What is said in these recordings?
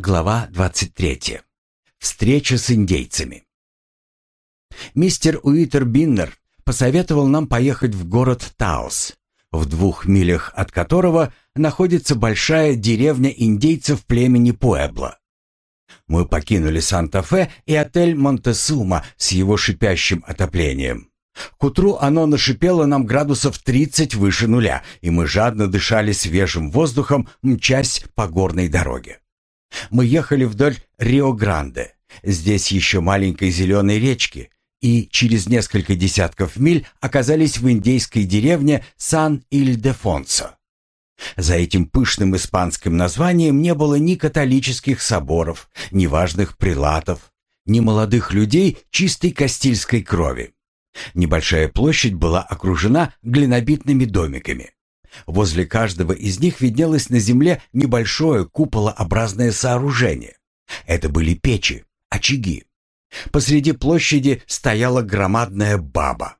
Глава 23. Встреча с индейцами. Мистер Уитер Биннер посоветовал нам поехать в город Таос, в двух милях от которого находится большая деревня индейцев племени Пуэбло. Мы покинули Санта-Фе и отель Монтесума с его шипящим отоплением. К утру оно нашипело нам градусов 30 выше нуля, и мы жадно дышали свежим воздухом, мчась по горной дороге. Мы ехали вдоль Рио-Гранде, здесь еще маленькой зеленой речки, и через несколько десятков миль оказались в индейской деревне Сан-Иль-де-Фонсо. За этим пышным испанским названием не было ни католических соборов, ни важных прилатов, ни молодых людей чистой кастильской крови. Небольшая площадь была окружена глинобитными домиками. Возле каждого из них виднелось на земле небольшое куполообразное сооружение. Это были печи, очаги. Посреди площади стояла громадная баба.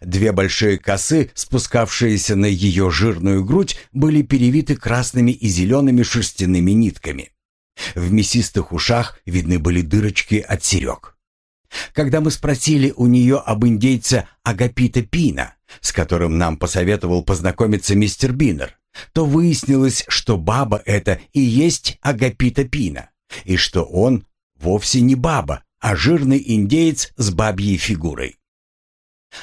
Две большие косы, спускавшиеся на ее жирную грудь, были перевиты красными и зелеными шерстяными нитками. В мясистых ушах видны были дырочки от серег. Когда мы спросили у нее об индейце Агапита Пина, с которым нам посоветовал познакомиться мистер Биннер, то выяснилось, что баба это и есть Агапита Пина, и что он вовсе не баба, а жирный индеец с бабьей фигурой.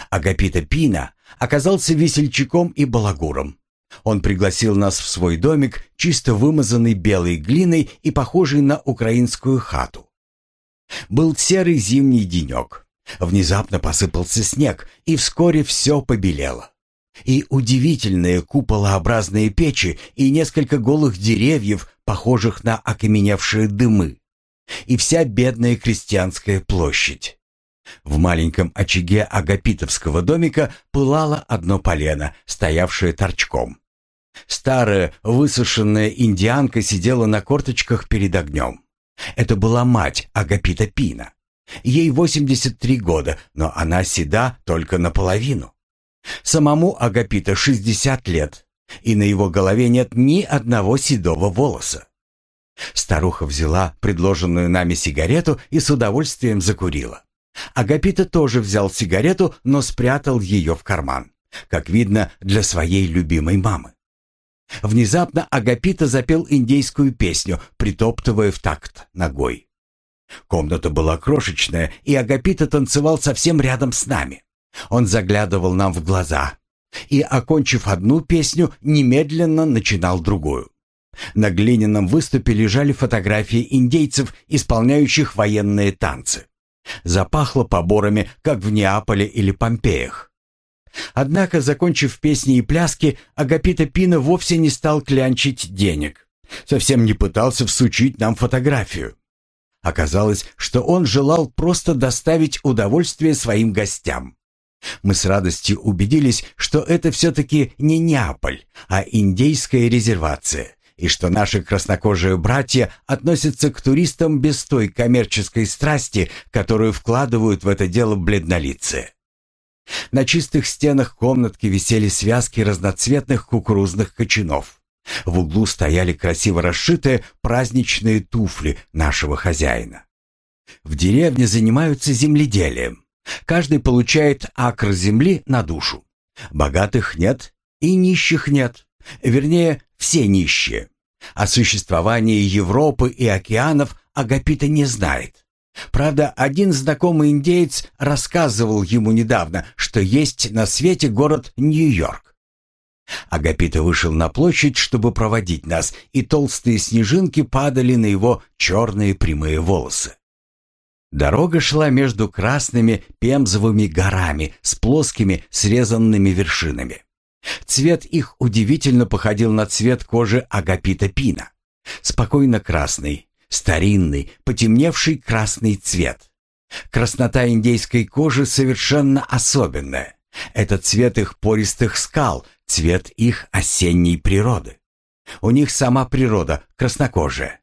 Агапита Пина оказался весельчаком и балагуром. Он пригласил нас в свой домик, чисто вымазанный белой глиной и похожий на украинскую хату. Был серый зимний денек. Внезапно посыпался снег, и вскоре все побелело. И удивительные куполообразные печи, и несколько голых деревьев, похожих на окаменевшие дымы. И вся бедная крестьянская площадь. В маленьком очаге агапитовского домика пылало одно полено, стоявшее торчком. Старая, высушенная индианка сидела на корточках перед огнем. Это была мать Агапита Пина. Ей 83 года, но она седа только наполовину. Самому Агапита 60 лет, и на его голове нет ни одного седого волоса. Старуха взяла предложенную нами сигарету и с удовольствием закурила. Агапита тоже взял сигарету, но спрятал ее в карман, как видно, для своей любимой мамы. Внезапно Агапита запел индейскую песню, притоптывая в такт ногой. Комната была крошечная, и Агапита танцевал совсем рядом с нами. Он заглядывал нам в глаза и, окончив одну песню, немедленно начинал другую. На глиняном выступе лежали фотографии индейцев, исполняющих военные танцы. Запахло поборами, как в Неаполе или Помпеях. Однако, закончив песни и пляски, Агапита Пина вовсе не стал клянчить денег. Совсем не пытался всучить нам фотографию. Оказалось, что он желал просто доставить удовольствие своим гостям. Мы с радостью убедились, что это все-таки не Неаполь, а индейская резервация, и что наши краснокожие братья относятся к туристам без той коммерческой страсти, которую вкладывают в это дело бледнолицые. На чистых стенах комнатки висели связки разноцветных кукурузных кочанов. В углу стояли красиво расшитые праздничные туфли нашего хозяина. В деревне занимаются земледелием. Каждый получает акр земли на душу. Богатых нет и нищих нет. Вернее, все нищие. О существовании Европы и океанов Агапита не знает. Правда, один знакомый индеец рассказывал ему недавно, что есть на свете город Нью-Йорк. Агапита вышел на площадь, чтобы проводить нас, и толстые снежинки падали на его черные прямые волосы. Дорога шла между красными пемзовыми горами с плоскими срезанными вершинами. Цвет их удивительно походил на цвет кожи Агапита Пина. Спокойно красный, старинный, потемневший красный цвет. Краснота индейской кожи совершенно особенная. Это цвет их пористых скал, цвет их осенней природы. У них сама природа краснокожая.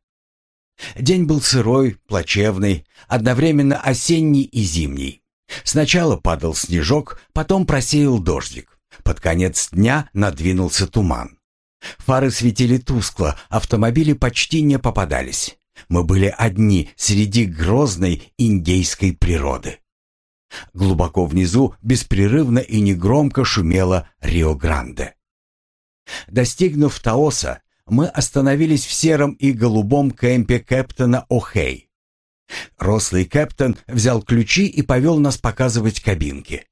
День был сырой, плачевный, одновременно осенний и зимний. Сначала падал снежок, потом просеял дождик. Под конец дня надвинулся туман. Фары светили тускло, автомобили почти не попадались. Мы были одни среди грозной индейской природы. Глубоко внизу беспрерывно и негромко шумело Рио-Гранде. Достигнув Таоса, мы остановились в сером и голубом кемпе кэптона О'Хей. Рослый кэптон взял ключи и повел нас показывать кабинки.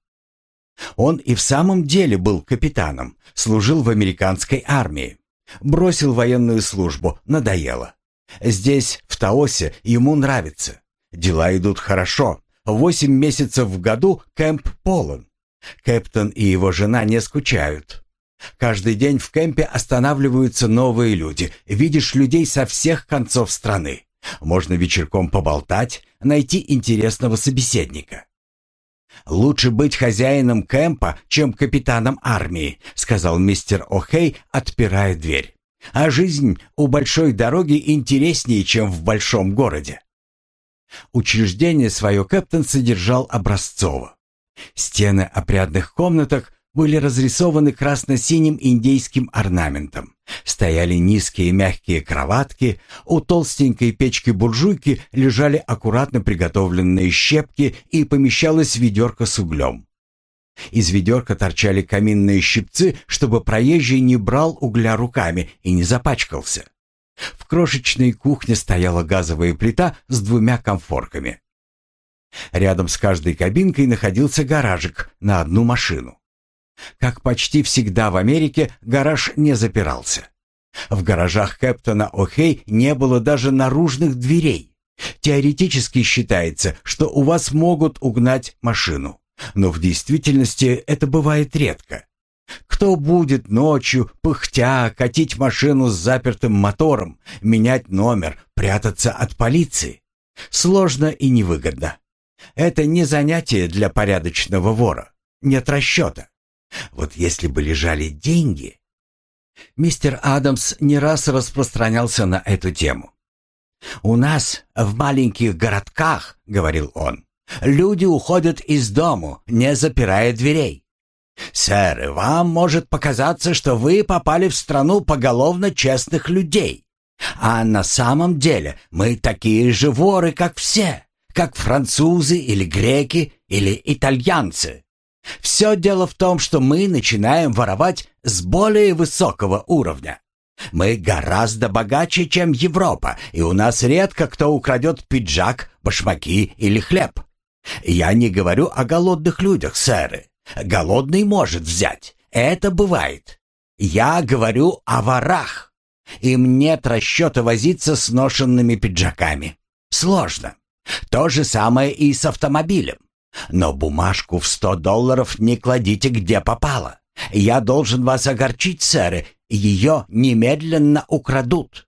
Он и в самом деле был капитаном, служил в американской армии. Бросил военную службу, надоело. Здесь, в Таосе, ему нравится. Дела идут хорошо. Восемь месяцев в году кемп полон. Кэптон и его жена не скучают. Каждый день в кемпе останавливаются новые люди. Видишь людей со всех концов страны. Можно вечерком поболтать, найти интересного собеседника. «Лучше быть хозяином кемпа, чем капитаном армии», сказал мистер О'Хей, отпирая дверь. «А жизнь у большой дороги интереснее, чем в большом городе». Учреждение свое Кэптон содержал образцово. Стены опрятных комнатах были разрисованы красно-синим индейским орнаментом. Стояли низкие мягкие кроватки, у толстенькой печки-буржуйки лежали аккуратно приготовленные щепки и помещалось ведерко с углем. Из ведерка торчали каминные щипцы, чтобы проезжий не брал угля руками и не запачкался. В крошечной кухне стояла газовая плита с двумя комфорками. Рядом с каждой кабинкой находился гаражик на одну машину. Как почти всегда в Америке, гараж не запирался. В гаражах Кэптона О'Хей не было даже наружных дверей. Теоретически считается, что у вас могут угнать машину, но в действительности это бывает редко. Кто будет ночью, пыхтя, катить машину с запертым мотором, менять номер, прятаться от полиции? Сложно и невыгодно. Это не занятие для порядочного вора. Нет расчета. Вот если бы лежали деньги... Мистер Адамс не раз распространялся на эту тему. «У нас, в маленьких городках, — говорил он, — люди уходят из дому, не запирая дверей. Сэр, вам может показаться, что вы попали в страну поголовно честных людей. А на самом деле мы такие же воры, как все, как французы или греки или итальянцы. Все дело в том, что мы начинаем воровать с более высокого уровня. Мы гораздо богаче, чем Европа, и у нас редко кто украдет пиджак, башмаки или хлеб. Я не говорю о голодных людях, сэры. Голодный может взять. Это бывает. Я говорю о ворах. Им нет расчета возиться с ношенными пиджаками. Сложно. То же самое и с автомобилем. Но бумажку в сто долларов не кладите где попало. Я должен вас огорчить, сэры, ее немедленно украдут.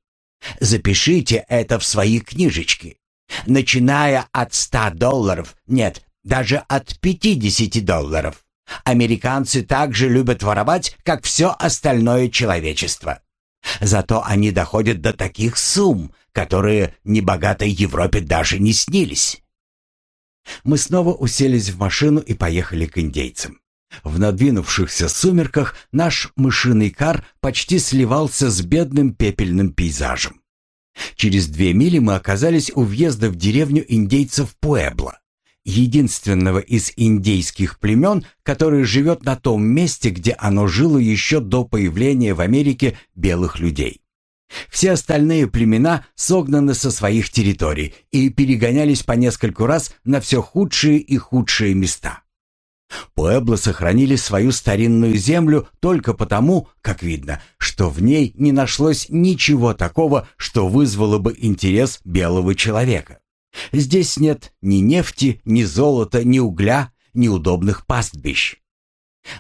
Запишите это в свои книжечки. Начиная от ста долларов, нет, даже от пятидесяти долларов. Американцы также любят воровать, как все остальное человечество. Зато они доходят до таких сумм, которые небогатой Европе даже не снились. Мы снова уселись в машину и поехали к индейцам. В надвинувшихся сумерках наш мышиный кар почти сливался с бедным пепельным пейзажем. Через две мили мы оказались у въезда в деревню индейцев Пуэбло, единственного из индейских племен, который живет на том месте, где оно жило еще до появления в Америке белых людей. Все остальные племена согнаны со своих территорий и перегонялись по нескольку раз на все худшие и худшие места. Пуэбло сохранили свою старинную землю только потому, как видно, что в ней не нашлось ничего такого, что вызвало бы интерес белого человека. Здесь нет ни нефти, ни золота, ни угля, ни удобных пастбищ.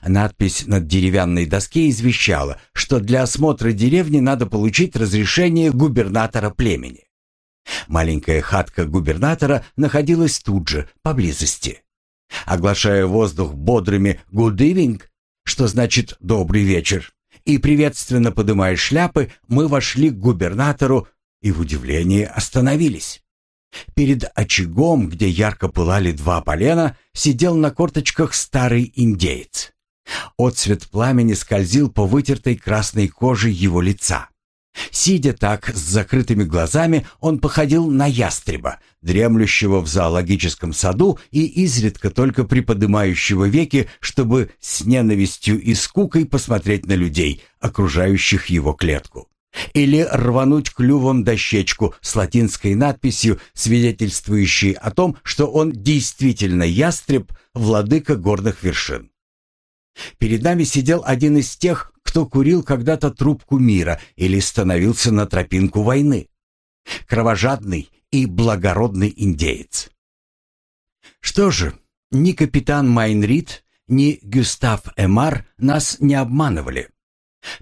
Надпись над деревянной доске извещала, что для осмотра деревни надо получить разрешение губернатора племени. Маленькая хатка губернатора находилась тут же, поблизости. Оглашая воздух бодрыми «good evening», что значит «добрый вечер», и приветственно подымая шляпы, мы вошли к губернатору и в удивлении остановились. Перед очагом, где ярко пылали два полена, сидел на корточках старый индеец. Отцвет пламени скользил по вытертой красной коже его лица. Сидя так с закрытыми глазами, он походил на ястреба, дремлющего в зоологическом саду и изредка только приподнимающего веки, чтобы с ненавистью и скукой посмотреть на людей, окружающих его клетку. Или рвануть клювом дощечку с латинской надписью, свидетельствующей о том, что он действительно ястреб, владыка горных вершин. Перед нами сидел один из тех, кто курил когда-то трубку мира или становился на тропинку войны. Кровожадный и благородный индеец. Что же, ни капитан Майнрид, ни Гюстав Эмар нас не обманывали.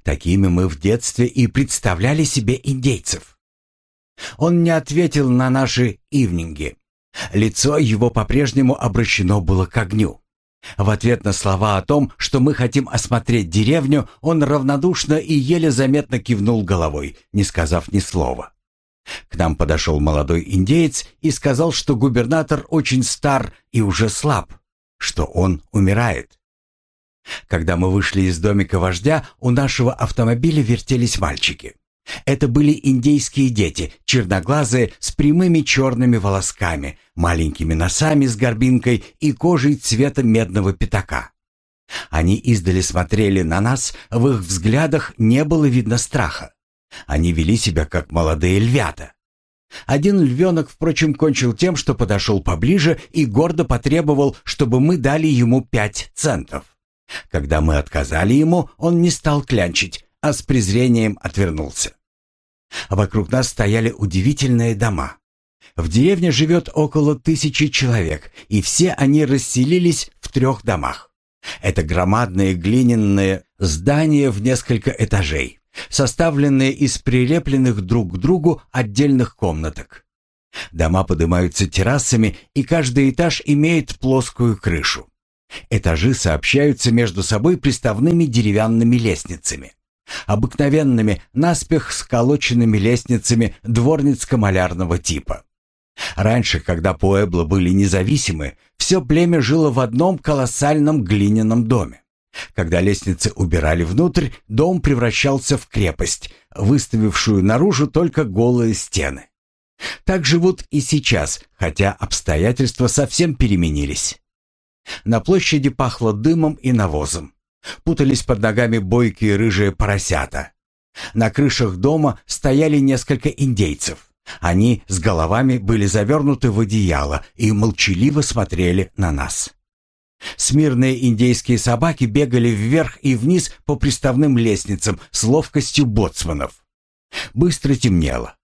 Такими мы в детстве и представляли себе индейцев. Он не ответил на наши ивнинги. Лицо его по-прежнему обращено было к огню. В ответ на слова о том, что мы хотим осмотреть деревню, он равнодушно и еле заметно кивнул головой, не сказав ни слова. К нам подошел молодой индеец и сказал, что губернатор очень стар и уже слаб, что он умирает. Когда мы вышли из домика вождя, у нашего автомобиля вертелись мальчики. Это были индейские дети, черноглазые, с прямыми черными волосками, маленькими носами с горбинкой и кожей цвета медного пятака. Они издали смотрели на нас, в их взглядах не было видно страха. Они вели себя как молодые львята. Один львенок, впрочем, кончил тем, что подошел поближе и гордо потребовал, чтобы мы дали ему пять центов. Когда мы отказали ему, он не стал клянчить, а с презрением отвернулся. Вокруг нас стояли удивительные дома. В деревне живет около тысячи человек, и все они расселились в трех домах. Это громадные глиняные здания в несколько этажей, составленные из прилепленных друг к другу отдельных комнаток. Дома поднимаются террасами, и каждый этаж имеет плоскую крышу. Этажи сообщаются между собой приставными деревянными лестницами. Обыкновенными, наспех сколоченными лестницами дворницко-малярного типа. Раньше, когда Пуэбло были независимы, все племя жило в одном колоссальном глиняном доме. Когда лестницы убирали внутрь, дом превращался в крепость, выставившую наружу только голые стены. Так живут и сейчас, хотя обстоятельства совсем переменились. На площади пахло дымом и навозом. Путались под ногами бойкие рыжие поросята. На крышах дома стояли несколько индейцев. Они с головами были завернуты в одеяло и молчаливо смотрели на нас. Смирные индейские собаки бегали вверх и вниз по приставным лестницам с ловкостью боцманов. Быстро темнело.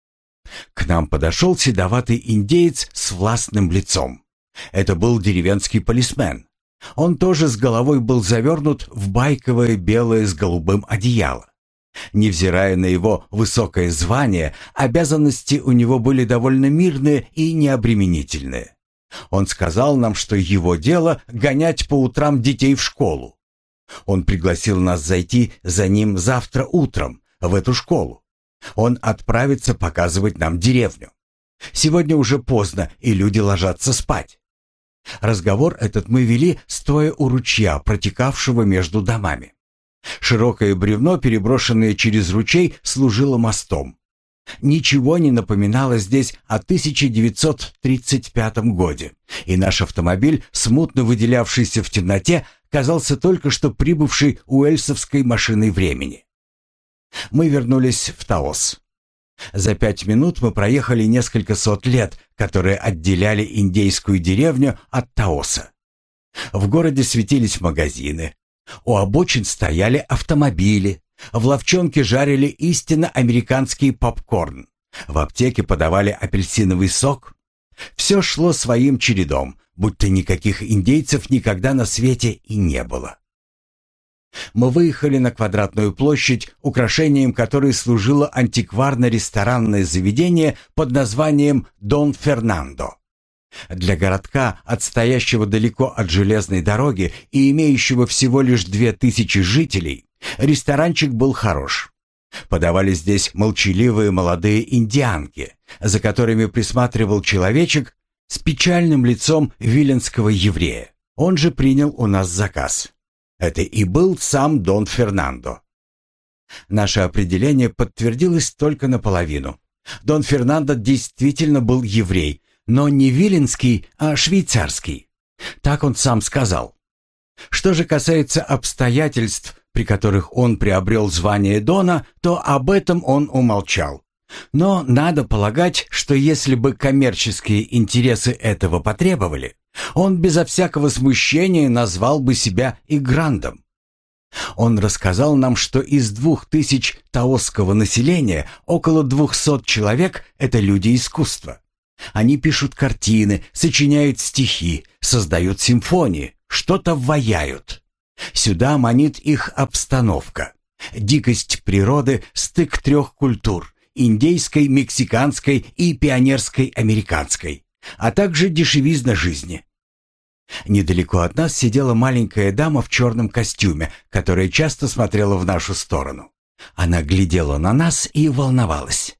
К нам подошел седоватый индеец с властным лицом. Это был деревенский полисмен. Он тоже с головой был завернут в байковое белое с голубым одеяло. Невзирая на его высокое звание, обязанности у него были довольно мирные и необременительные. Он сказал нам, что его дело — гонять по утрам детей в школу. Он пригласил нас зайти за ним завтра утром в эту школу. Он отправится показывать нам деревню. Сегодня уже поздно, и люди ложатся спать. Разговор этот мы вели, стоя у ручья, протекавшего между домами. Широкое бревно, переброшенное через ручей, служило мостом. Ничего не напоминало здесь о 1935 годе, и наш автомобиль, смутно выделявшийся в темноте, казался только что прибывшей уэльсовской машиной времени. Мы вернулись в Таос. За пять минут мы проехали несколько сот лет, которые отделяли индейскую деревню от Таоса. В городе светились магазины. У обочин стояли автомобили. В ловчонке жарили истинно американский попкорн. В аптеке подавали апельсиновый сок. Все шло своим чередом, будто никаких индейцев никогда на свете и не было. Мы выехали на квадратную площадь, украшением которой служило антикварно-ресторанное заведение под названием «Дон Фернандо». Для городка, отстоящего далеко от железной дороги и имеющего всего лишь две тысячи жителей, ресторанчик был хорош. Подавали здесь молчаливые молодые индианки, за которыми присматривал человечек с печальным лицом виленского еврея. Он же принял у нас заказ. Это и был сам Дон Фернандо. Наше определение подтвердилось только наполовину. Дон Фернандо действительно был еврей, но не виленский, а швейцарский. Так он сам сказал. Что же касается обстоятельств, при которых он приобрел звание Дона, то об этом он умолчал. Но надо полагать, что если бы коммерческие интересы этого потребовали, он безо всякого смущения назвал бы себя играндом. Он рассказал нам, что из двух тысяч таосского населения около двухсот человек – это люди искусства. Они пишут картины, сочиняют стихи, создают симфонии, что-то ваяют. Сюда манит их обстановка. Дикость природы, стык трех культур – индейской, мексиканской и пионерской американской, а также дешевизна жизни. Недалеко от нас сидела маленькая дама в черном костюме, которая часто смотрела в нашу сторону. Она глядела на нас и волновалась.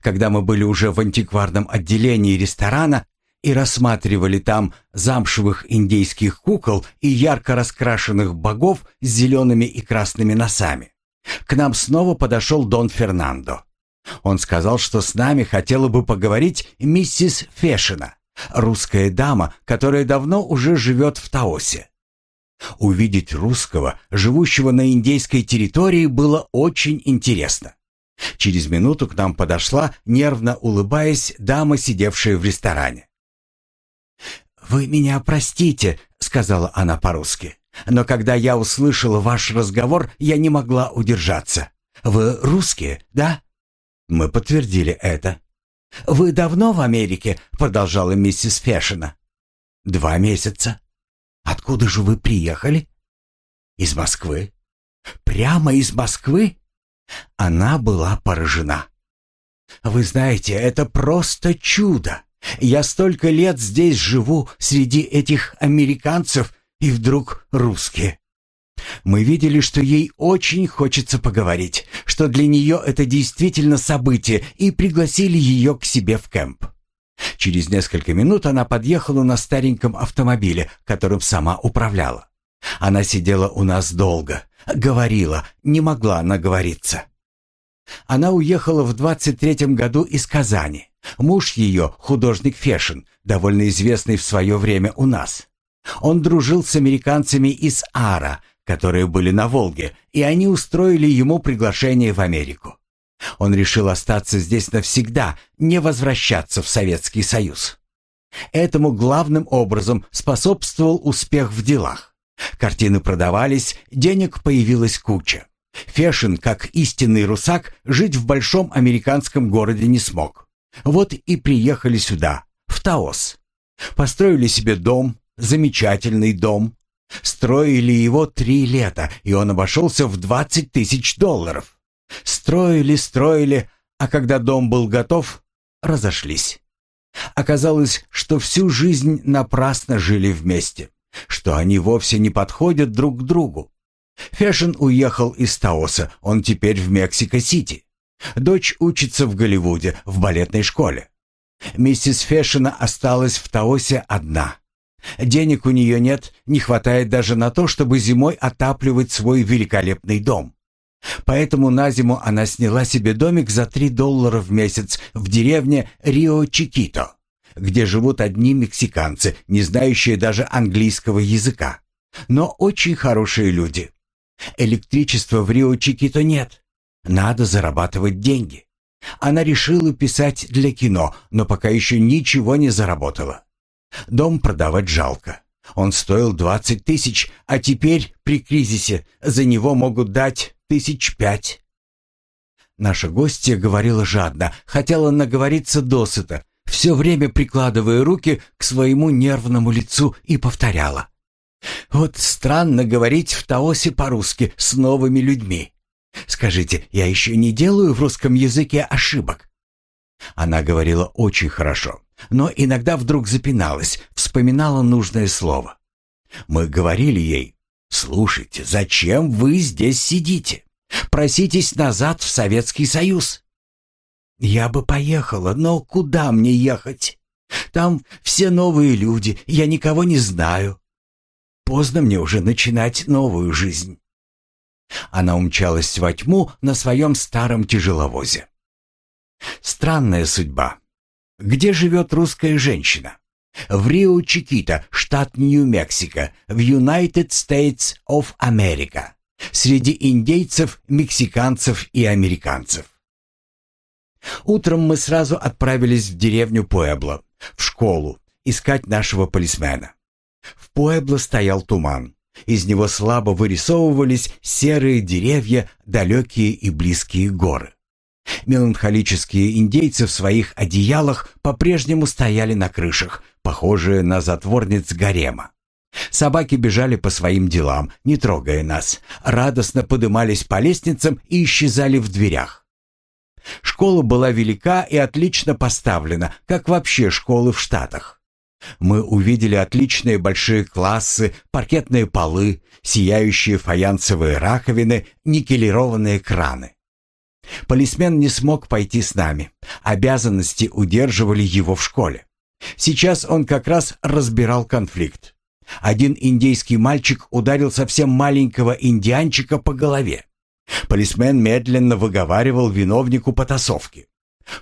Когда мы были уже в антикварном отделении ресторана и рассматривали там замшевых индейских кукол и ярко раскрашенных богов с зелеными и красными носами, к нам снова подошел Дон Фернандо. Он сказал, что с нами хотела бы поговорить миссис Фешина, русская дама, которая давно уже живет в Таосе. Увидеть русского, живущего на индейской территории, было очень интересно. Через минуту к нам подошла, нервно улыбаясь, дама, сидевшая в ресторане. «Вы меня простите», — сказала она по-русски. «Но когда я услышала ваш разговор, я не могла удержаться. Вы русские, да?» Мы подтвердили это. «Вы давно в Америке?» — продолжала миссис Фешина. «Два месяца». «Откуда же вы приехали?» «Из Москвы». «Прямо из Москвы?» Она была поражена. «Вы знаете, это просто чудо. Я столько лет здесь живу среди этих американцев, и вдруг русские. Мы видели, что ей очень хочется поговорить, что для нее это действительно событие, и пригласили ее к себе в кемп. Через несколько минут она подъехала на стареньком автомобиле, которым сама управляла. Она сидела у нас долго, говорила, не могла наговориться. Она уехала в 23-м году из Казани. Муж ее, художник Фешин, довольно известный в свое время у нас. Он дружил с американцами из Ара, которые были на Волге, и они устроили ему приглашение в Америку. Он решил остаться здесь навсегда, не возвращаться в Советский Союз. Этому главным образом способствовал успех в делах. Картины продавались, денег появилась куча. Фешин, как истинный русак, жить в большом американском городе не смог. Вот и приехали сюда, в Таос. Построили себе дом, замечательный дом. Строили его три лета, и он обошелся в 20 тысяч долларов. Строили, строили, а когда дом был готов, разошлись. Оказалось, что всю жизнь напрасно жили вместе что они вовсе не подходят друг к другу. Фешин уехал из Таоса, он теперь в Мексико-Сити. Дочь учится в Голливуде, в балетной школе. Миссис Фэшена осталась в Таосе одна. Денег у нее нет, не хватает даже на то, чтобы зимой отапливать свой великолепный дом. Поэтому на зиму она сняла себе домик за 3 доллара в месяц в деревне Рио-Чикито где живут одни мексиканцы, не знающие даже английского языка. Но очень хорошие люди. Электричества в Рио-Чикито нет. Надо зарабатывать деньги. Она решила писать для кино, но пока еще ничего не заработала. Дом продавать жалко. Он стоил 20 тысяч, а теперь, при кризисе, за него могут дать тысяч пять. Наша гостья говорила жадно, хотела наговориться досыта, все время прикладывая руки к своему нервному лицу и повторяла. «Вот странно говорить в Таосе по-русски с новыми людьми. Скажите, я еще не делаю в русском языке ошибок?» Она говорила очень хорошо, но иногда вдруг запиналась, вспоминала нужное слово. Мы говорили ей, «Слушайте, зачем вы здесь сидите? Проситесь назад в Советский Союз». «Я бы поехала, но куда мне ехать? Там все новые люди, я никого не знаю. Поздно мне уже начинать новую жизнь». Она умчалась во тьму на своем старом тяжеловозе. Странная судьба. Где живет русская женщина? В Рио-Чикито, штат Нью-Мексико, в United States of America, среди индейцев, мексиканцев и американцев. Утром мы сразу отправились в деревню Пуэбло, в школу, искать нашего полисмена. В Пуэбло стоял туман. Из него слабо вырисовывались серые деревья, далекие и близкие горы. Меланхолические индейцы в своих одеялах по-прежнему стояли на крышах, похожие на затворниц гарема. Собаки бежали по своим делам, не трогая нас, радостно подымались по лестницам и исчезали в дверях. Школа была велика и отлично поставлена, как вообще школы в Штатах. Мы увидели отличные большие классы, паркетные полы, сияющие фаянсовые раковины, никелированные краны. Полисмен не смог пойти с нами. Обязанности удерживали его в школе. Сейчас он как раз разбирал конфликт. Один индейский мальчик ударил совсем маленького индианчика по голове. Полисмен медленно выговаривал виновнику потасовки.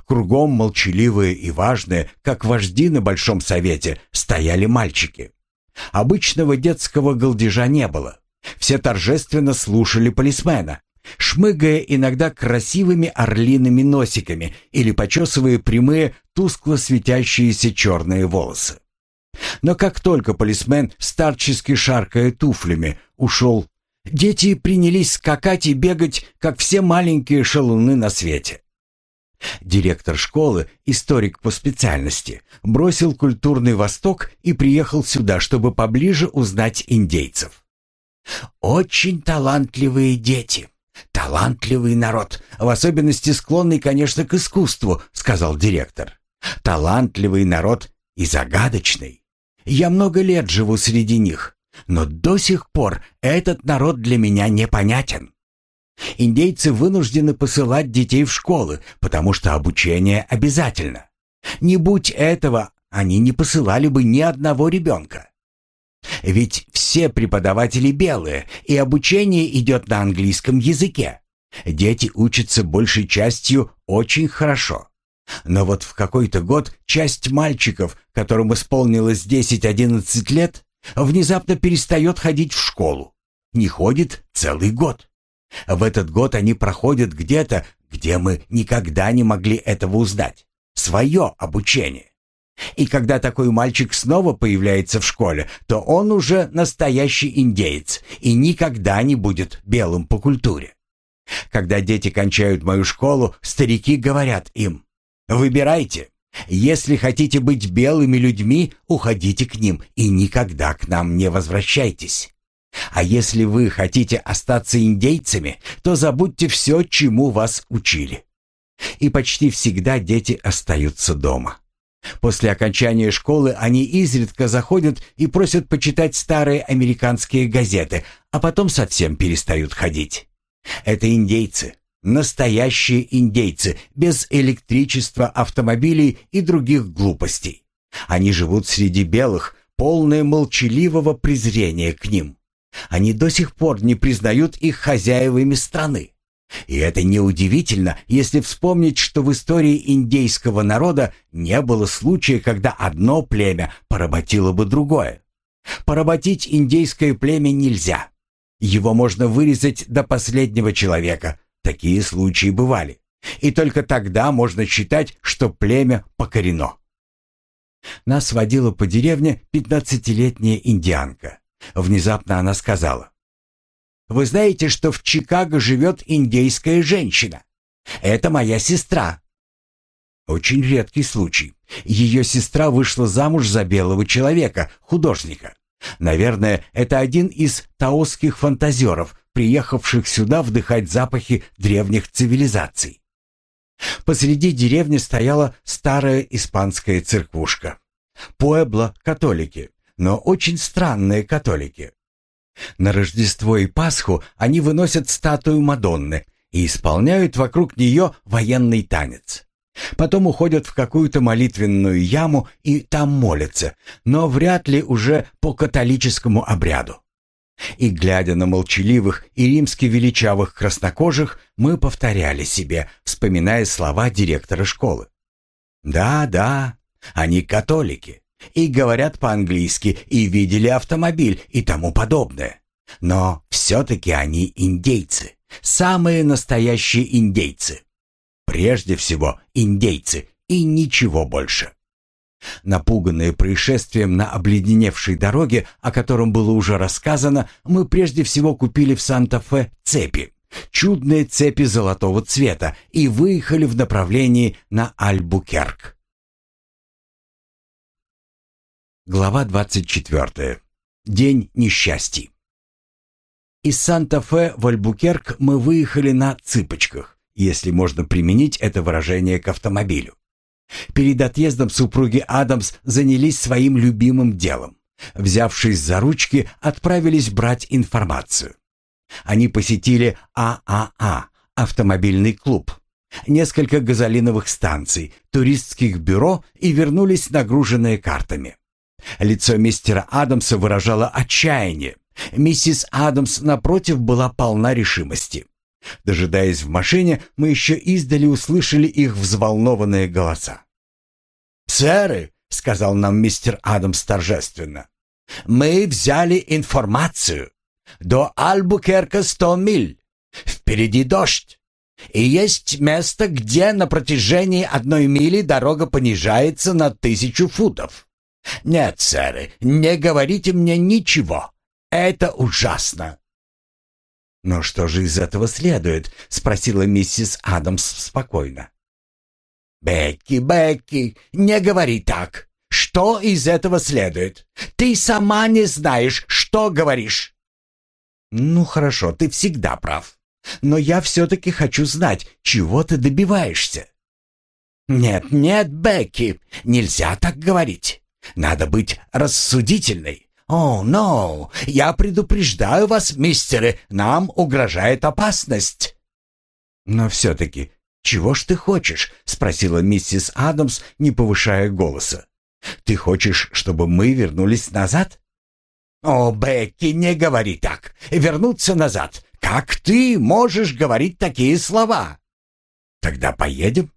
Кругом молчаливые и важные, как вожди на Большом Совете, стояли мальчики. Обычного детского голдежа не было. Все торжественно слушали полисмена, шмыгая иногда красивыми орлиными носиками или почесывая прямые, тускло светящиеся черные волосы. Но как только полисмен, старчески шаркая туфлями, ушел, дети принялись скакать и бегать, как все маленькие шалуны на свете. Директор школы, историк по специальности, бросил культурный Восток и приехал сюда, чтобы поближе узнать индейцев. «Очень талантливые дети», «Талантливый народ, в особенности склонный, конечно, к искусству», — сказал директор. «Талантливый народ и загадочный. Я много лет живу среди них, но до сих пор этот народ для меня непонятен. Индейцы вынуждены посылать детей в школы, потому что обучение обязательно. Не будь этого, они не посылали бы ни одного ребенка. Ведь все преподаватели белые, и обучение идет на английском языке. Дети учатся большей частью очень хорошо. Но вот в какой-то год часть мальчиков, которым исполнилось 10-11 лет, внезапно перестает ходить в школу. Не ходит целый год. В этот год они проходят где-то, где мы никогда не могли этого узнать. Свое обучение. И когда такой мальчик снова появляется в школе, то он уже настоящий индеец и никогда не будет белым по культуре. Когда дети кончают мою школу, старики говорят им, «Выбирайте. Если хотите быть белыми людьми, уходите к ним и никогда к нам не возвращайтесь. А если вы хотите остаться индейцами, то забудьте все, чему вас учили». И почти всегда дети остаются дома. После окончания школы они изредка заходят и просят почитать старые американские газеты, а потом совсем перестают ходить. Это индейцы, настоящие индейцы, без электричества, автомобилей и других глупостей. Они живут среди белых, полные молчаливого презрения к ним. Они до сих пор не признают их хозяевами страны. И это неудивительно, если вспомнить, что в истории индейского народа не было случая, когда одно племя поработило бы другое. Поработить индейское племя нельзя. Его можно вырезать до последнего человека. Такие случаи бывали. И только тогда можно считать, что племя покорено. Нас водила по деревне пятнадцатилетняя индианка. Внезапно она сказала. Вы знаете, что в Чикаго живет индейская женщина? Это моя сестра». Очень редкий случай. Ее сестра вышла замуж за белого человека, художника. Наверное, это один из таосских фантазеров, приехавших сюда вдыхать запахи древних цивилизаций. Посреди деревни стояла старая испанская церквушка. Пуэбло – католики, но очень странные католики. На Рождество и Пасху они выносят статую Мадонны и исполняют вокруг нее военный танец. Потом уходят в какую-то молитвенную яму и там молятся, но вряд ли уже по католическому обряду. И, глядя на молчаливых и римски величавых краснокожих, мы повторяли себе, вспоминая слова директора школы. «Да, да, они католики, и говорят по-английски, и видели автомобиль, и тому подобное. Но все-таки они индейцы, самые настоящие индейцы. Прежде всего, индейцы, и ничего больше». Напуганные происшествием на обледеневшей дороге, о котором было уже рассказано, мы прежде всего купили в Санта-Фе цепи, чудные цепи золотого цвета, и выехали в направлении на Альбукерк. Глава 24. День несчастий. Из Санта-Фе в Альбукерк мы выехали на цыпочках, если можно применить это выражение к автомобилю. Перед отъездом супруги Адамс занялись своим любимым делом. Взявшись за ручки, отправились брать информацию. Они посетили ААА, а а, автомобильный клуб, несколько газолиновых станций, туристских бюро и вернулись нагруженные картами. Лицо мистера Адамса выражало отчаяние. Миссис Адамс, напротив, была полна решимости. Дожидаясь в машине, мы еще издали услышали их взволнованные голоса. «Сэры», — сказал нам мистер Адамс торжественно, — «мы взяли информацию. До Альбукерка сто миль. Впереди дождь. И есть место, где на протяжении одной мили дорога понижается на тысячу футов. Нет, сэры, не говорите мне ничего. Это ужасно. «Но что же из этого следует?» — спросила миссис Адамс спокойно. «Бекки, Бекки, не говори так. Что из этого следует? Ты сама не знаешь, что говоришь». «Ну хорошо, ты всегда прав. Но я все-таки хочу знать, чего ты добиваешься». «Нет, нет, Бекки, нельзя так говорить. Надо быть рассудительной. «О, oh! No. Я предупреждаю вас, мистеры, нам угрожает опасность!» «Но все-таки, чего ж ты хочешь?» — спросила миссис Адамс, не повышая голоса. «Ты хочешь, чтобы мы вернулись назад?» «О, Бекки, не говори так! Вернуться назад! Как ты можешь говорить такие слова?» «Тогда поедем?»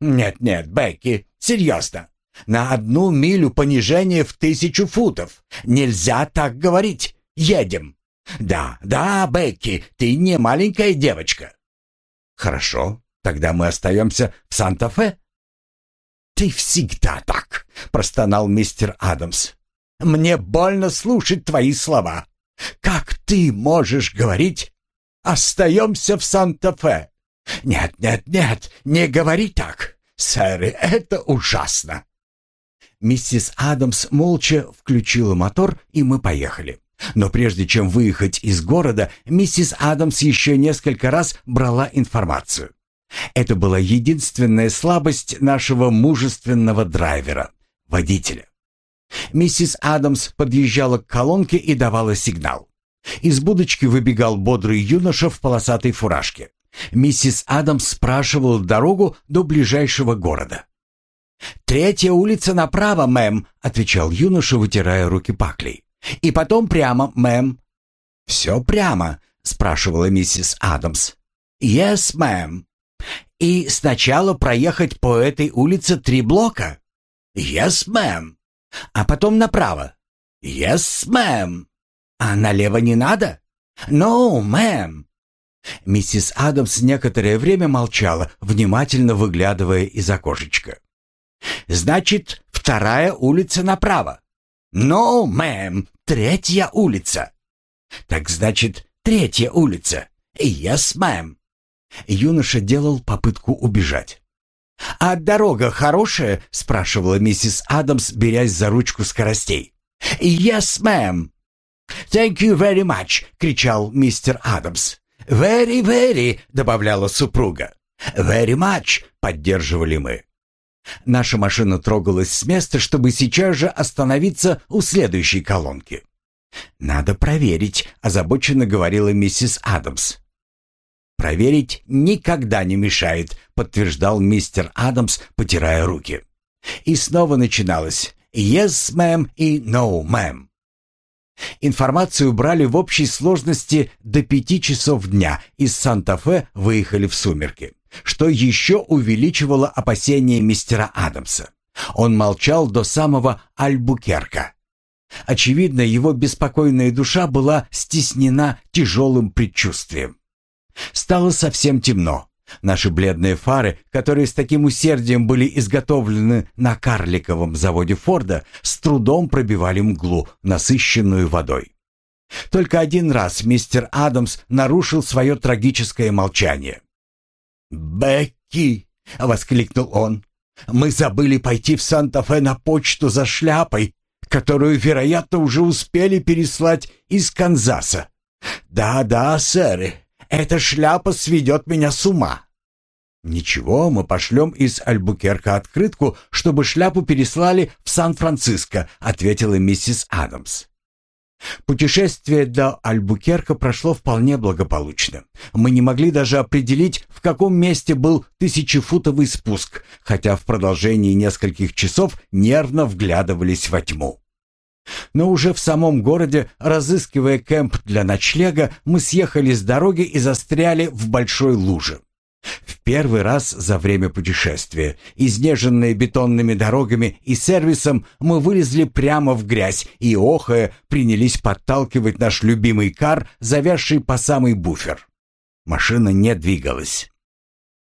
«Нет-нет, Бекки, серьезно. На одну милю понижение в тысячу футов. Нельзя так говорить. Едем. Да, да, Бекки, ты не маленькая девочка. Хорошо, тогда мы остаемся в Санта-Фе. Ты всегда так, простонал мистер Адамс. Мне больно слушать твои слова. Как ты можешь говорить «остаемся в Санта-Фе»? Нет, нет, нет, не говори так. Сэры, это ужасно. Миссис Адамс молча включила мотор, и мы поехали. Но прежде чем выехать из города, миссис Адамс еще несколько раз брала информацию. Это была единственная слабость нашего мужественного драйвера, водителя. Миссис Адамс подъезжала к колонке и давала сигнал. Из будочки выбегал бодрый юноша в полосатой фуражке. Миссис Адамс спрашивала дорогу до ближайшего города. «Третья улица направо, мэм», — отвечал юноша, вытирая руки паклей. «И потом прямо, мэм». «Все прямо?» — спрашивала миссис Адамс. «Yes, мэм». «И сначала проехать по этой улице три блока?» «Yes, мэм». «А потом направо?» «Yes, мэм». «А налево не надо?» «No, мэм». Миссис Адамс некоторое время молчала, внимательно выглядывая из окошечка. Значит, вторая улица направо. No, мэм, третья улица. Так значит, третья улица. Yes, мэм. Юноша делал попытку убежать. «А дорога хорошая?» — спрашивала миссис Адамс, берясь за ручку скоростей. «Yes, мэм». «Thank you very much!» — кричал мистер Адамс. «Very, very!» — добавляла супруга. «Very much!» — поддерживали мы. Наша машина трогалась с места, чтобы сейчас же остановиться у следующей колонки. «Надо проверить», — озабоченно говорила миссис Адамс. «Проверить никогда не мешает», — подтверждал мистер Адамс, потирая руки. И снова начиналось «Yes, мэм» и «No, мэм». Информацию брали в общей сложности до пяти часов дня. Из Санта-Фе выехали в сумерки, что еще увеличивало опасения мистера Адамса. Он молчал до самого Альбукерка. Очевидно, его беспокойная душа была стеснена тяжелым предчувствием. Стало совсем темно. Наши бледные фары, которые с таким усердием были изготовлены на карликовом заводе Форда, с трудом пробивали мглу, насыщенную водой. Только один раз мистер Адамс нарушил свое трагическое молчание. «Бекки!» — воскликнул он. «Мы забыли пойти в Санта-Фе на почту за шляпой, которую, вероятно, уже успели переслать из Канзаса. Да-да, сэры, эта шляпа сведет меня с ума. «Ничего, мы пошлем из Альбукерка открытку, чтобы шляпу переслали в Сан-Франциско», — ответила миссис Адамс. Путешествие до Альбукерка прошло вполне благополучно. Мы не могли даже определить, в каком месте был тысячефутовый спуск, хотя в продолжении нескольких часов нервно вглядывались во тьму. Но уже в самом городе, разыскивая кемп для ночлега, мы съехали с дороги и застряли в большой луже. В первый раз за время путешествия, изнеженные бетонными дорогами и сервисом, мы вылезли прямо в грязь и, охая, принялись подталкивать наш любимый кар, завязший по самый буфер. Машина не двигалась.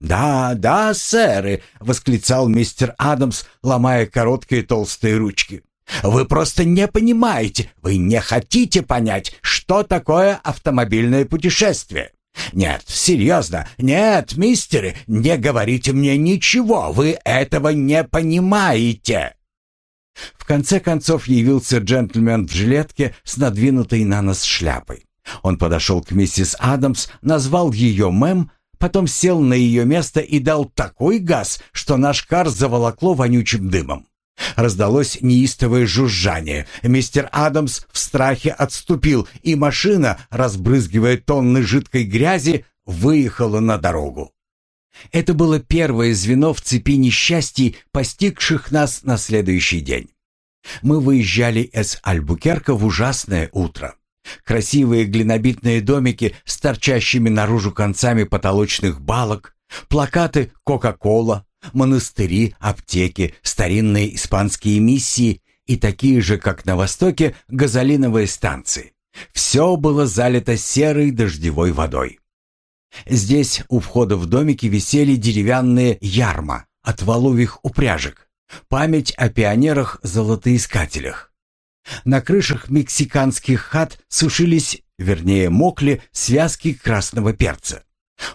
«Да, да, сэры!» — восклицал мистер Адамс, ломая короткие толстые ручки. «Вы просто не понимаете, вы не хотите понять, что такое автомобильное путешествие. «Нет, серьезно, нет, мистеры, не говорите мне ничего, вы этого не понимаете!» В конце концов явился джентльмен в жилетке с надвинутой на нос шляпой. Он подошел к миссис Адамс, назвал ее мэм, потом сел на ее место и дал такой газ, что наш кар заволокло вонючим дымом. Раздалось неистовое жужжание. Мистер Адамс в страхе отступил, и машина, разбрызгивая тонны жидкой грязи, выехала на дорогу. Это было первое звено в цепи несчастий, постигших нас на следующий день. Мы выезжали из Альбукерка в ужасное утро. Красивые глинобитные домики с торчащими наружу концами потолочных балок, плакаты «Кока-кола», монастыри, аптеки, старинные испанские миссии и такие же, как на востоке, газолиновые станции. Все было залито серой дождевой водой. Здесь у входа в домики висели деревянные ярма от воловьих упряжек, память о пионерах-золотоискателях. На крышах мексиканских хат сушились, вернее мокли, связки красного перца.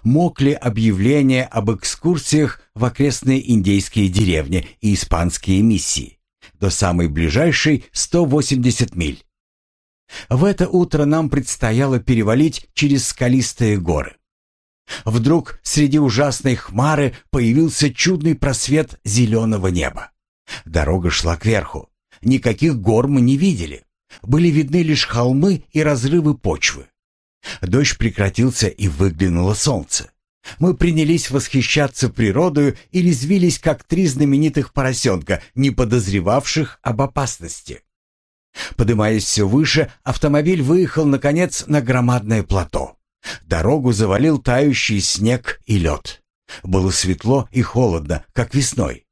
Мокли объявления об экскурсиях в окрестные индейские деревни и испанские миссии, до самой ближайшей 180 миль. В это утро нам предстояло перевалить через скалистые горы. Вдруг среди ужасной хмары появился чудный просвет зеленого неба. Дорога шла кверху. Никаких гор мы не видели. Были видны лишь холмы и разрывы почвы. Дождь прекратился и выглянуло солнце. Мы принялись восхищаться природою и резвились, как три знаменитых поросенка, не подозревавших об опасности. Подымаясь все выше, автомобиль выехал, наконец, на громадное плато. Дорогу завалил тающий снег и лед. Было светло и холодно, как весной.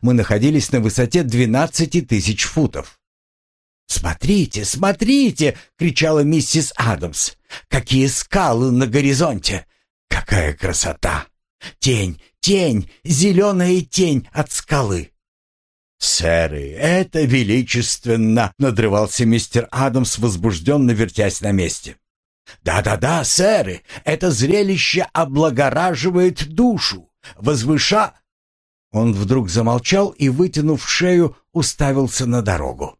Мы находились на высоте 12 тысяч футов. «Смотрите, смотрите!» — кричала миссис Адамс. «Какие скалы на горизонте! Какая красота! Тень, тень, зеленая тень от скалы!» «Сэры, это величественно!» — надрывался мистер Адамс, возбужденно вертясь на месте. «Да-да-да, сэры, это зрелище облагораживает душу, возвыша...» Он вдруг замолчал и, вытянув шею, уставился на дорогу.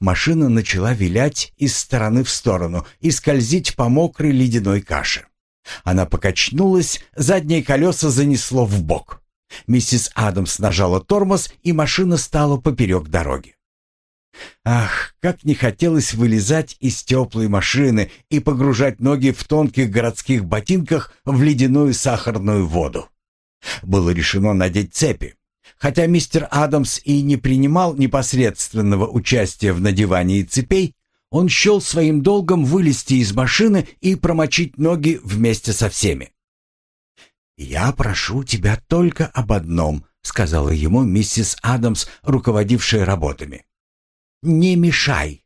Машина начала вилять из стороны в сторону и скользить по мокрой ледяной каше. Она покачнулась, задние колеса занесло в бок. Миссис Адамс нажала тормоз, и машина стала поперек дороги. Ах, как не хотелось вылезать из теплой машины и погружать ноги в тонких городских ботинках в ледяную сахарную воду. Было решено надеть цепи. Хотя мистер Адамс и не принимал непосредственного участия в надевании цепей, он счел своим долгом вылезти из машины и промочить ноги вместе со всеми. «Я прошу тебя только об одном», — сказала ему миссис Адамс, руководившая работами. «Не мешай».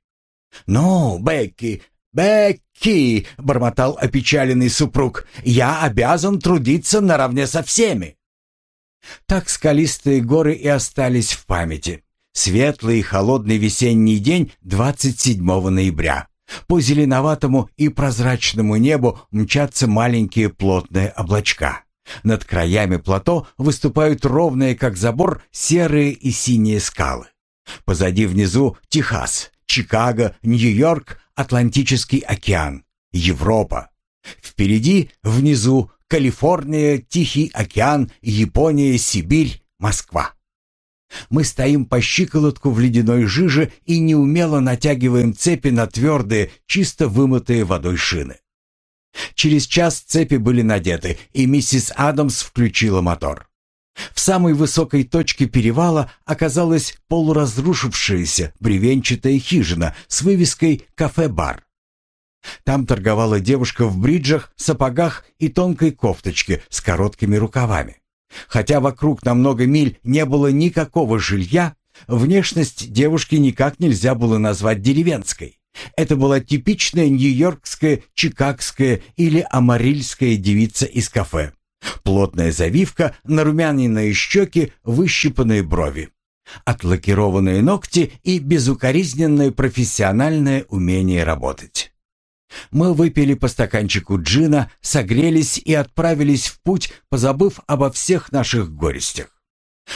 «Ну, Бекки, Бекки», — бормотал опечаленный супруг, — «я обязан трудиться наравне со всеми». Так скалистые горы и остались в памяти. Светлый и холодный весенний день 27 ноября. По зеленоватому и прозрачному небу мчатся маленькие плотные облачка. Над краями плато выступают ровные, как забор, серые и синие скалы. Позади внизу Техас, Чикаго, Нью-Йорк, Атлантический океан, Европа. Впереди, внизу, Калифорния, Тихий океан, Япония, Сибирь, Москва. Мы стоим по щиколотку в ледяной жиже и неумело натягиваем цепи на твердые, чисто вымытые водой шины. Через час цепи были надеты, и миссис Адамс включила мотор. В самой высокой точке перевала оказалась полуразрушившаяся бревенчатая хижина с вывеской «Кафе-бар». Там торговала девушка в бриджах, сапогах и тонкой кофточке с короткими рукавами. Хотя вокруг на много миль не было никакого жилья, внешность девушки никак нельзя было назвать деревенской. Это была типичная нью-йоркская, чикагская или амарильская девица из кафе. Плотная завивка, нарумяненные щеки, выщипанные брови. Отлакированные ногти и безукоризненное профессиональное умение работать. Мы выпили по стаканчику джина, согрелись и отправились в путь, позабыв обо всех наших горестях.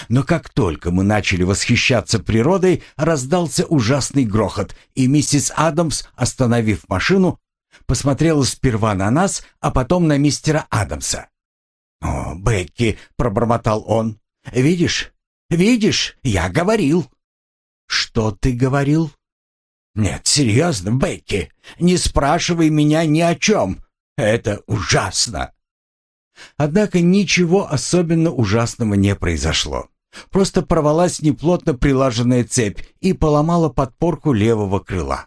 Но как только мы начали восхищаться природой, раздался ужасный грохот, и миссис Адамс, остановив машину, посмотрела сперва на нас, а потом на мистера Адамса. «О, Бекки!» — пробормотал он. «Видишь? Видишь? Я говорил!» «Что ты говорил?» «Нет, серьезно, Бекки, не спрашивай меня ни о чем. Это ужасно!» Однако ничего особенно ужасного не произошло. Просто порвалась неплотно прилаженная цепь и поломала подпорку левого крыла.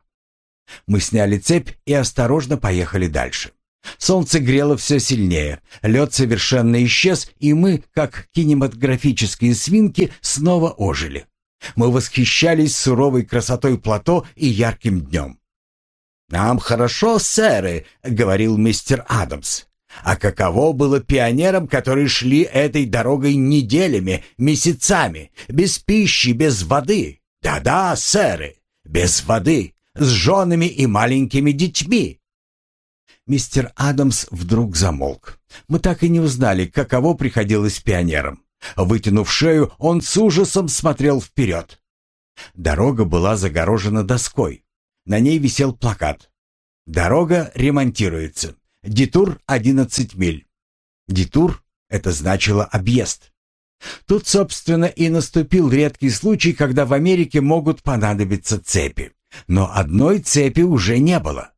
Мы сняли цепь и осторожно поехали дальше. Солнце грело все сильнее, лед совершенно исчез, и мы, как кинематографические свинки, снова ожили. Мы восхищались суровой красотой плато и ярким днем. «Нам хорошо, сэры», — говорил мистер Адамс. «А каково было пионерам, которые шли этой дорогой неделями, месяцами, без пищи, без воды? Да-да, сэры, без воды, с женами и маленькими детьми». Мистер Адамс вдруг замолк. Мы так и не узнали, каково приходилось пионерам. Вытянув шею, он с ужасом смотрел вперед. Дорога была загорожена доской. На ней висел плакат. «Дорога ремонтируется. Детур 11 миль». Детур — это значило объезд. Тут, собственно, и наступил редкий случай, когда в Америке могут понадобиться цепи. Но одной цепи уже не было.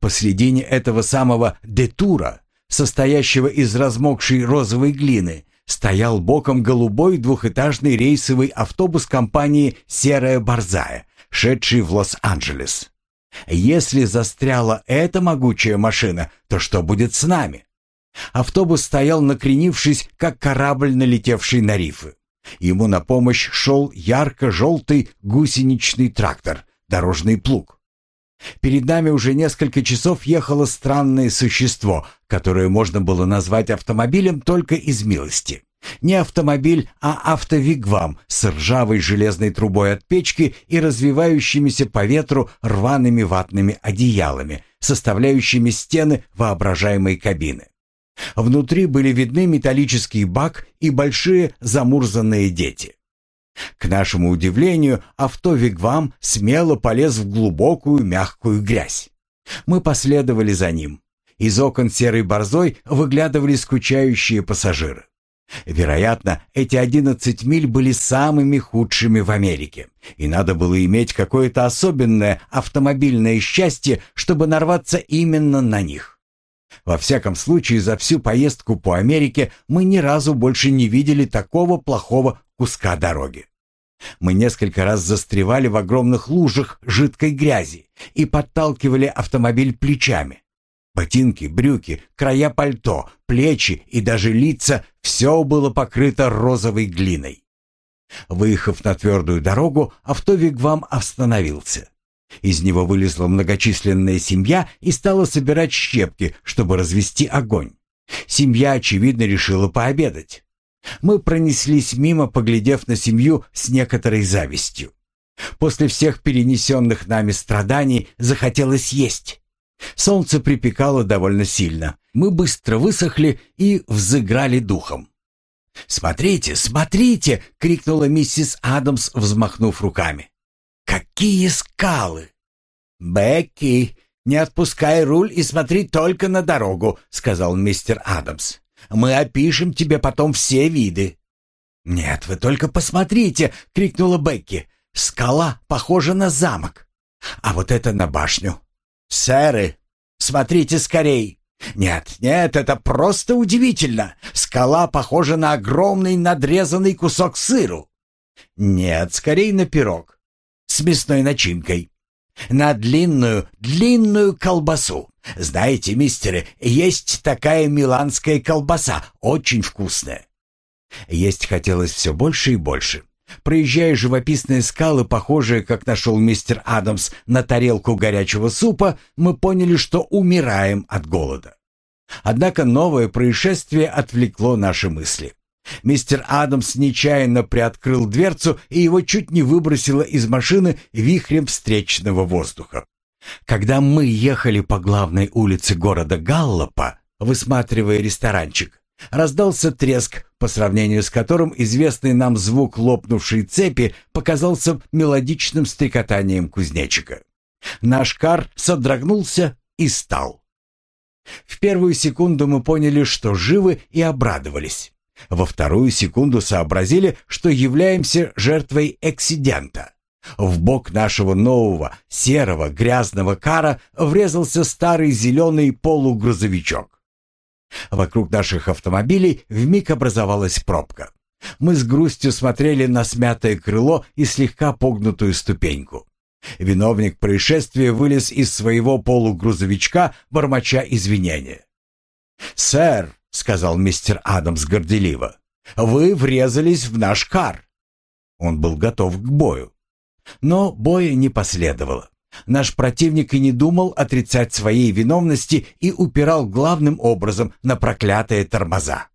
Посредине этого самого детура, состоящего из размокшей розовой глины, стоял боком голубой двухэтажный рейсовый автобус компании «Серая Борзая», шедший в Лос-Анджелес. Если застряла эта могучая машина, то что будет с нами? Автобус стоял накренившись, как корабль, налетевший на рифы. Ему на помощь шел ярко-желтый гусеничный трактор, дорожный плуг. Перед нами уже несколько часов ехало странное существо, которое можно было назвать автомобилем только из милости. Не автомобиль, а автовигвам с ржавой железной трубой от печки и развивающимися по ветру рваными ватными одеялами, составляющими стены воображаемой кабины. Внутри были видны металлический бак и большие замурзанные дети. К нашему удивлению, авто Вигвам смело полез в глубокую мягкую грязь. Мы последовали за ним. Из окон серой борзой выглядывали скучающие пассажиры. Вероятно, эти 11 миль были самыми худшими в Америке, и надо было иметь какое-то особенное автомобильное счастье, чтобы нарваться именно на них. Во всяком случае, за всю поездку по Америке мы ни разу больше не видели такого плохого куска дороги. Мы несколько раз застревали в огромных лужах жидкой грязи и подталкивали автомобиль плечами. Ботинки, брюки, края пальто, плечи и даже лица — все было покрыто розовой глиной. Выехав на твердую дорогу, автовигвам остановился. Из него вылезла многочисленная семья и стала собирать щепки, чтобы развести огонь. Семья, очевидно, решила пообедать. Мы пронеслись мимо, поглядев на семью с некоторой завистью. После всех перенесенных нами страданий захотелось есть. Солнце припекало довольно сильно. Мы быстро высохли и взыграли духом. «Смотрите, смотрите!» — крикнула миссис Адамс, взмахнув руками. «Какие скалы!» «Бекки, не отпускай руль и смотри только на дорогу», — сказал мистер Адамс. «Мы опишем тебе потом все виды». «Нет, вы только посмотрите!» — крикнула Бекки. «Скала похожа на замок, а вот это на башню. Сэры, смотрите скорей!» «Нет, нет, это просто удивительно! Скала похожа на огромный надрезанный кусок сыру!» «Нет, скорее на пирог с мясной начинкой. На длинную, длинную колбасу. Знаете, мистеры, есть такая миланская колбаса, очень вкусная. Есть хотелось все больше и больше. Проезжая живописные скалы, похожие, как нашел мистер Адамс, на тарелку горячего супа, мы поняли, что умираем от голода. Однако новое происшествие отвлекло наши мысли. Мистер Адамс нечаянно приоткрыл дверцу, и его чуть не выбросило из машины вихрем встречного воздуха. Когда мы ехали по главной улице города Галлопа, высматривая ресторанчик, раздался треск, по сравнению с которым известный нам звук лопнувшей цепи показался мелодичным стрекотанием кузнечика. Наш кар содрогнулся и стал. В первую секунду мы поняли, что живы и обрадовались. Во вторую секунду сообразили, что являемся жертвой эксидента. В бок нашего нового, серого, грязного кара врезался старый зеленый полугрузовичок. Вокруг наших автомобилей вмиг образовалась пробка. Мы с грустью смотрели на смятое крыло и слегка погнутую ступеньку. Виновник происшествия вылез из своего полугрузовичка, бормоча извинения. «Сэр, — сказал мистер Адамс горделиво. «Вы врезались в наш кар». Он был готов к бою. Но боя не последовало. Наш противник и не думал отрицать своей виновности и упирал главным образом на проклятые тормоза.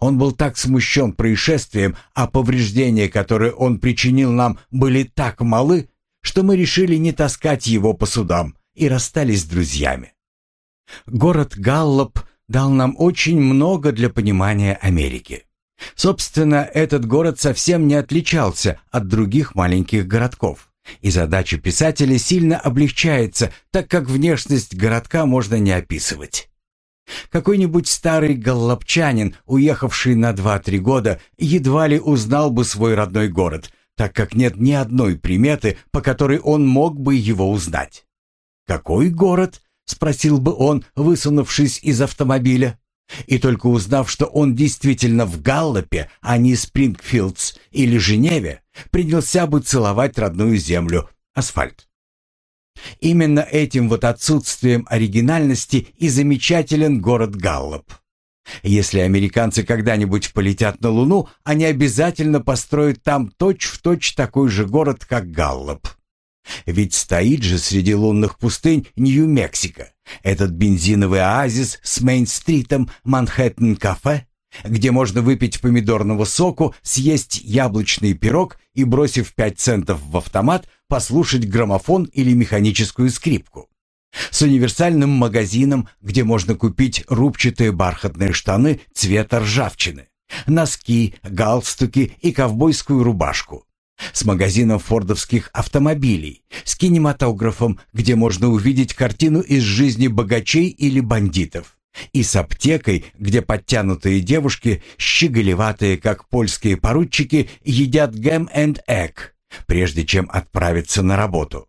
Он был так смущен происшествием, а повреждения, которые он причинил нам, были так малы, что мы решили не таскать его по судам и расстались с друзьями. Город Галлоп дал нам очень много для понимания Америки. Собственно, этот город совсем не отличался от других маленьких городков. И задача писателя сильно облегчается, так как внешность городка можно не описывать. Какой-нибудь старый голлопчанин, уехавший на 2-3 года, едва ли узнал бы свой родной город, так как нет ни одной приметы, по которой он мог бы его узнать. Какой город, — спросил бы он, высунувшись из автомобиля. И только узнав, что он действительно в Галлопе, а не Спрингфилдс или Женеве, принялся бы целовать родную землю, асфальт. Именно этим вот отсутствием оригинальности и замечателен город Галлоп. Если американцы когда-нибудь полетят на Луну, они обязательно построят там точь-в-точь точь такой же город, как Галлоп. Ведь стоит же среди лунных пустынь Нью-Мексико, этот бензиновый оазис с Мейн-стритом Манхэттен-кафе, где можно выпить помидорного соку, съесть яблочный пирог и, бросив пять центов в автомат, послушать граммофон или механическую скрипку. С универсальным магазином, где можно купить рубчатые бархатные штаны цвета ржавчины, носки, галстуки и ковбойскую рубашку с магазином фордовских автомобилей, с кинематографом, где можно увидеть картину из жизни богачей или бандитов, и с аптекой, где подтянутые девушки, щеголеватые, как польские поручики, едят гэм энд эг, прежде чем отправиться на работу.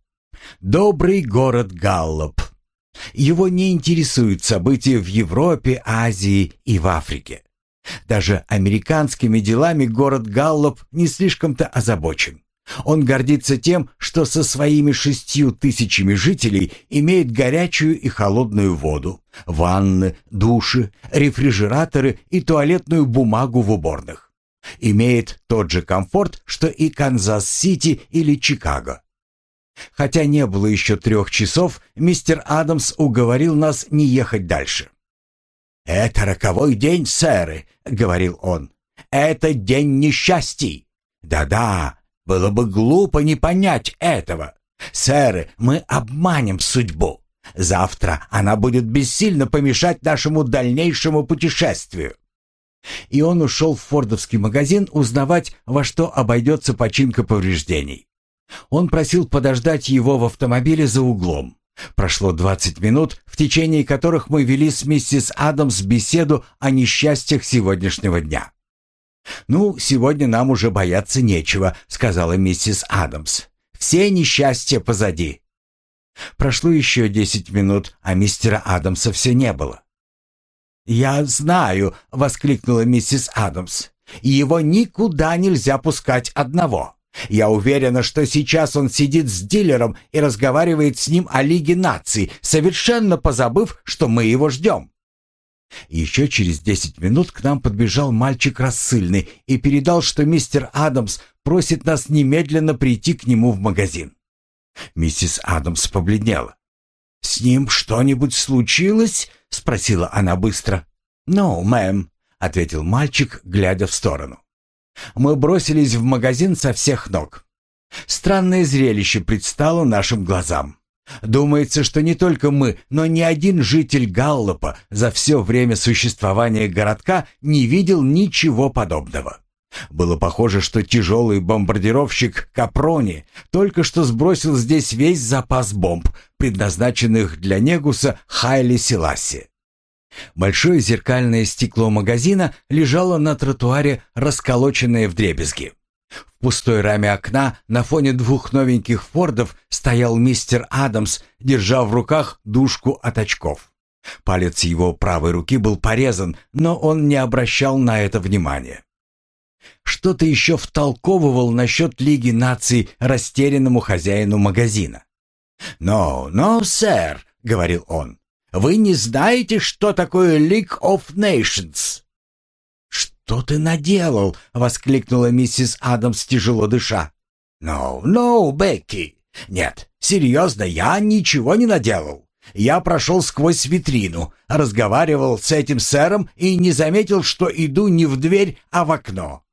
Добрый город Галлоп. Его не интересуют события в Европе, Азии и в Африке. Даже американскими делами город Галлоп не слишком-то озабочен. Он гордится тем, что со своими шестью тысячами жителей имеет горячую и холодную воду, ванны, души, рефрижераторы и туалетную бумагу в уборных. Имеет тот же комфорт, что и Канзас-Сити или Чикаго. Хотя не было еще трех часов, мистер Адамс уговорил нас не ехать дальше. «Это роковой день, сэры», — говорил он. «Это день несчастий. Да-да, было бы глупо не понять этого. Сэры, мы обманем судьбу. Завтра она будет бессильно помешать нашему дальнейшему путешествию». И он ушел в фордовский магазин узнавать, во что обойдется починка повреждений. Он просил подождать его в автомобиле за углом. Прошло 20 минут, в течение которых мы вели с миссис Адамс беседу о несчастьях сегодняшнего дня. «Ну, сегодня нам уже бояться нечего», — сказала миссис Адамс. «Все несчастья позади». Прошло еще десять минут, а мистера Адамса все не было. «Я знаю», — воскликнула миссис Адамс. «Его никуда нельзя пускать одного. Я уверена, что сейчас он сидит с дилером и разговаривает с ним о Лиге наций, совершенно позабыв, что мы его ждем». Еще через десять минут к нам подбежал мальчик рассыльный и передал, что мистер Адамс просит нас немедленно прийти к нему в магазин. Миссис Адамс побледнела. «С ним что-нибудь случилось?» — спросила она быстро. «No, мэм», — ответил мальчик, глядя в сторону. Мы бросились в магазин со всех ног. Странное зрелище предстало нашим глазам. Думается, что не только мы, но ни один житель Галлопа за все время существования городка не видел ничего подобного. Было похоже, что тяжелый бомбардировщик Капрони только что сбросил здесь весь запас бомб, предназначенных для Негуса Хайли Селаси. Большое зеркальное стекло магазина лежало на тротуаре, расколоченное вдребезги. В пустой раме окна на фоне двух новеньких фордов стоял мистер Адамс, держа в руках дужку от очков. Палец его правой руки был порезан, но он не обращал на это внимания. Что-то еще втолковывал насчет Лиги наций растерянному хозяину магазина. «Но, но, сэр», — говорил он, — «вы не знаете, что такое League of Nations?» «Что ты наделал?» — воскликнула миссис Адамс, тяжело дыша. «No, no, Бекки. Нет, серьезно, я ничего не наделал. Я прошел сквозь витрину, разговаривал с этим сэром и не заметил, что иду не в дверь, а в окно.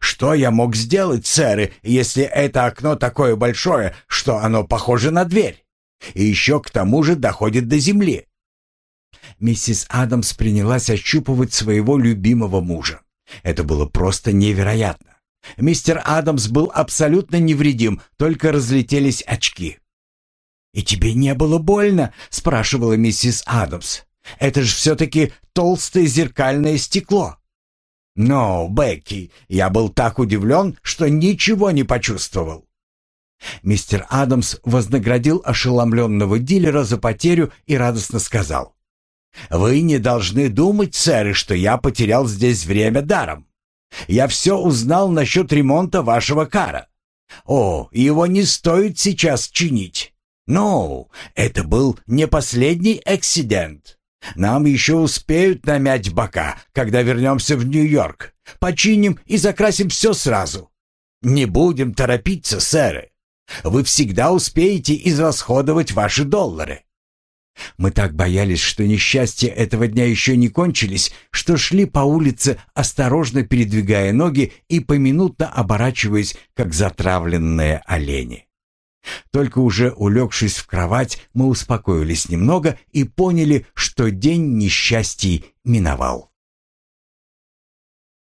Что я мог сделать, сэры, если это окно такое большое, что оно похоже на дверь? И еще к тому же доходит до земли». Миссис Адамс принялась ощупывать своего любимого мужа. Это было просто невероятно. Мистер Адамс был абсолютно невредим, только разлетелись очки. «И тебе не было больно?» — спрашивала миссис Адамс. «Это же все-таки толстое зеркальное стекло». «Но, Бекки, я был так удивлен, что ничего не почувствовал». Мистер Адамс вознаградил ошеломленного дилера за потерю и радостно сказал. «Вы не должны думать, сэр, что я потерял здесь время даром. Я все узнал насчет ремонта вашего кара. О, его не стоит сейчас чинить. Ну, это был не последний эксидент. Нам еще успеют намять бока, когда вернемся в Нью-Йорк. Починим и закрасим все сразу. Не будем торопиться, сэры. Вы всегда успеете израсходовать ваши доллары. Мы так боялись, что несчастья этого дня еще не кончились, что шли по улице, осторожно передвигая ноги и поминутно оборачиваясь, как затравленные олени. Только уже улегшись в кровать, мы успокоились немного и поняли, что день несчастий миновал.